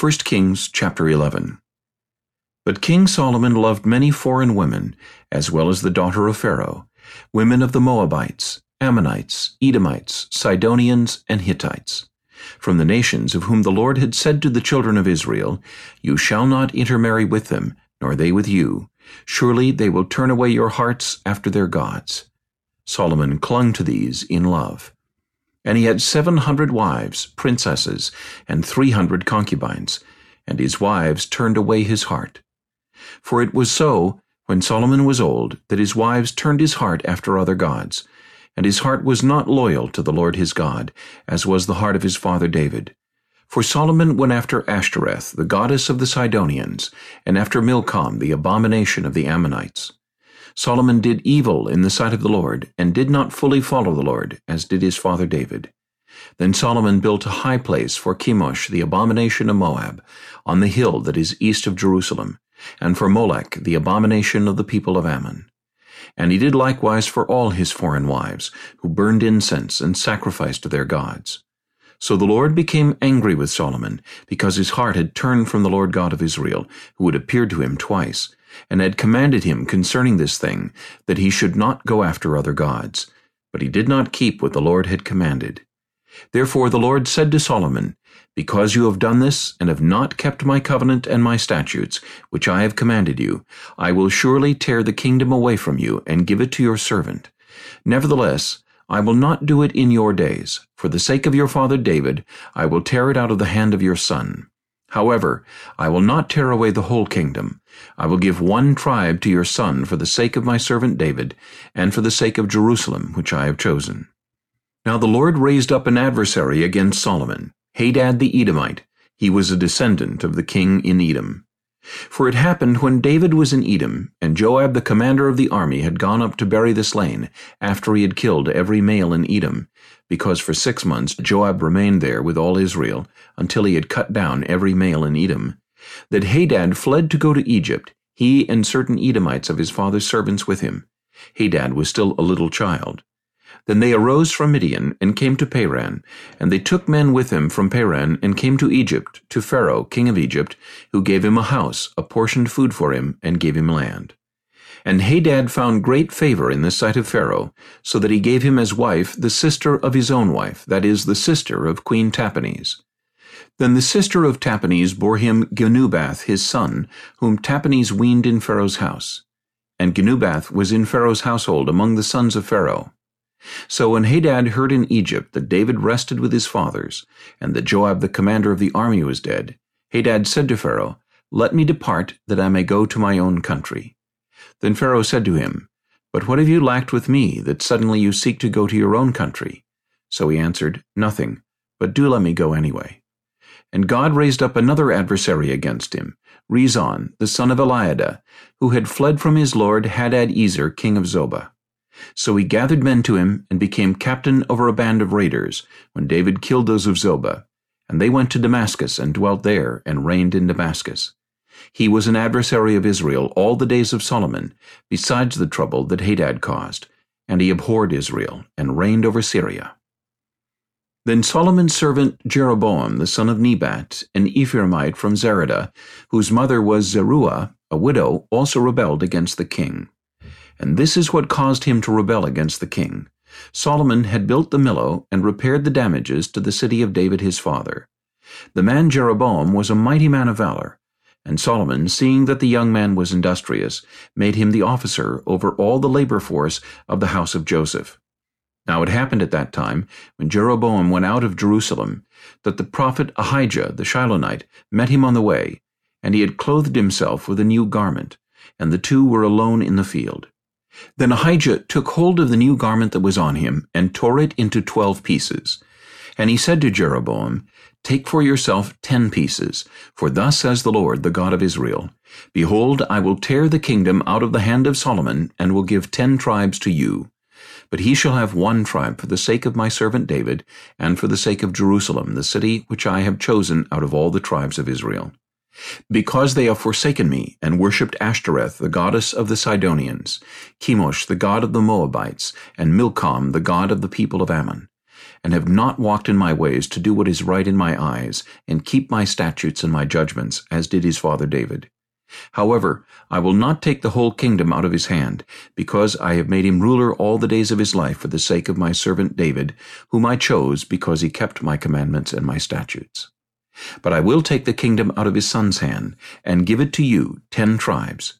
1 Kings chapter 11 But King Solomon loved many foreign women, as well as the daughter of Pharaoh, women of the Moabites, Ammonites, Edomites, Sidonians, and Hittites, from the nations of whom the Lord had said to the children of Israel, You shall not intermarry with them, nor they with you. Surely they will turn away your hearts after their gods. Solomon clung to these in love. And he had seven hundred wives, princesses, and three hundred concubines, and his wives turned away his heart. For it was so, when Solomon was old, that his wives turned his heart after other gods, and his heart was not loyal to the Lord his God, as was the heart of his father David. For Solomon went after Ashtoreth, the goddess of the Sidonians, and after Milcom, the abomination of the Ammonites. Solomon did evil in the sight of the Lord, and did not fully follow the Lord, as did his father David. Then Solomon built a high place for Chemosh, the abomination of Moab, on the hill that is east of Jerusalem, and for Molech, the abomination of the people of Ammon. And he did likewise for all his foreign wives, who burned incense and sacrificed to their gods. So the Lord became angry with Solomon, because his heart had turned from the Lord God of Israel, who had appeared to him twice, and had commanded him concerning this thing, that he should not go after other gods. But he did not keep what the Lord had commanded. Therefore the Lord said to Solomon, Because you have done this, and have not kept my covenant and my statutes, which I have commanded you, I will surely tear the kingdom away from you, and give it to your servant. Nevertheless, I will not do it in your days. For the sake of your father David, I will tear it out of the hand of your son. However, I will not tear away the whole kingdom. I will give one tribe to your son for the sake of my servant David, and for the sake of Jerusalem, which I have chosen. Now the Lord raised up an adversary against Solomon, Hadad the Edomite. He was a descendant of the king in Edom. For it happened when David was in Edom, and Joab the commander of the army had gone up to bury the slain, after he had killed every male in Edom, because for six months Joab remained there with all Israel, until he had cut down every male in Edom, that Hadad fled to go to Egypt, he and certain Edomites of his father's servants with him. Hadad was still a little child. Then they arose from Midian, and came to Paran, and they took men with them from Paran, and came to Egypt, to Pharaoh, king of Egypt, who gave him a house, apportioned food for him, and gave him land. And Hadad found great favor in the sight of Pharaoh, so that he gave him as wife the sister of his own wife, that is, the sister of Queen Tahpenes. Then the sister of Tahpenes bore him Genubath his son, whom Tahpenes weaned in Pharaoh's house. And Genubath was in Pharaoh's household among the sons of Pharaoh. So when Hadad heard in Egypt that David rested with his fathers, and that Joab the commander of the army was dead, Hadad said to Pharaoh, Let me depart, that I may go to my own country. Then Pharaoh said to him, But what have you lacked with me, that suddenly you seek to go to your own country? So he answered, Nothing, but do let me go anyway. And God raised up another adversary against him, Rezon, the son of Eliada, who had fled from his lord Hadad-ezer, king of Zobah. So he gathered men to him, and became captain over a band of raiders, when David killed those of Zobah. And they went to Damascus, and dwelt there, and reigned in Damascus. He was an adversary of Israel all the days of Solomon, besides the trouble that Hadad caused, and he abhorred Israel, and reigned over Syria. Then Solomon's servant Jeroboam, the son of Nebat, an Ephraimite from Zereda, whose mother was Zeruiah, a widow, also rebelled against the king. And this is what caused him to rebel against the king. Solomon had built the Millo and repaired the damages to the city of David his father. The man Jeroboam was a mighty man of valor, and Solomon, seeing that the young man was industrious, made him the officer over all the labor force of the house of Joseph. Now it happened at that time, when Jeroboam went out of Jerusalem, that the prophet Ahijah the Shilonite met him on the way, and he had clothed himself with a new garment, and the two were alone in the field. Then Ahijah took hold of the new garment that was on him, and tore it into twelve pieces. And he said to Jeroboam, Take for yourself ten pieces, for thus says the Lord, the God of Israel, Behold, I will tear the kingdom out of the hand of Solomon, and will give ten tribes to you. But he shall have one tribe for the sake of my servant David, and for the sake of Jerusalem, the city which I have chosen out of all the tribes of Israel. Because they have forsaken me, and worshipped Ashtoreth, the goddess of the Sidonians, Chemosh, the god of the Moabites, and Milcom, the god of the people of Ammon, and have not walked in my ways to do what is right in my eyes, and keep my statutes and my judgments, as did his father David. However, I will not take the whole kingdom out of his hand, because I have made him ruler all the days of his life for the sake of my servant David, whom I chose because he kept my commandments and my statutes. But I will take the kingdom out of his son's hand, and give it to you, ten tribes.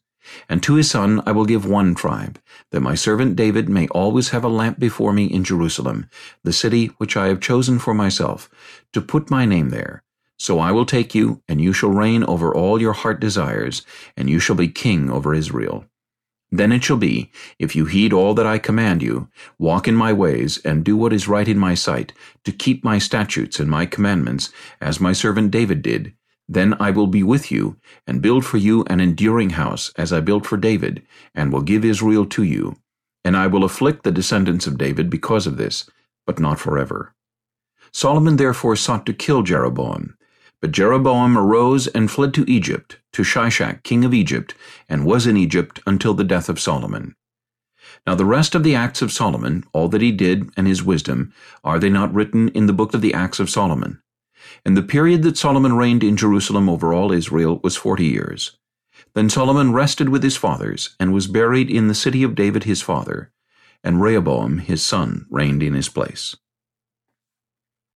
And to his son I will give one tribe, that my servant David may always have a lamp before me in Jerusalem, the city which I have chosen for myself, to put my name there, so I will take you, and you shall reign over all your heart desires, and you shall be king over Israel. Then it shall be, if you heed all that I command you, walk in my ways, and do what is right in my sight, to keep my statutes and my commandments, as my servant David did, then I will be with you, and build for you an enduring house, as I built for David, and will give Israel to you. And I will afflict the descendants of David because of this, but not forever. Solomon therefore sought to kill Jeroboam, but Jeroboam arose and fled to Egypt, to Shishak king of Egypt, and was in Egypt until the death of Solomon. Now the rest of the acts of Solomon, all that he did, and his wisdom, are they not written in the book of the acts of Solomon? And the period that Solomon reigned in Jerusalem over all Israel was forty years. Then Solomon rested with his fathers, and was buried in the city of David his father, and Rehoboam his son reigned in his place.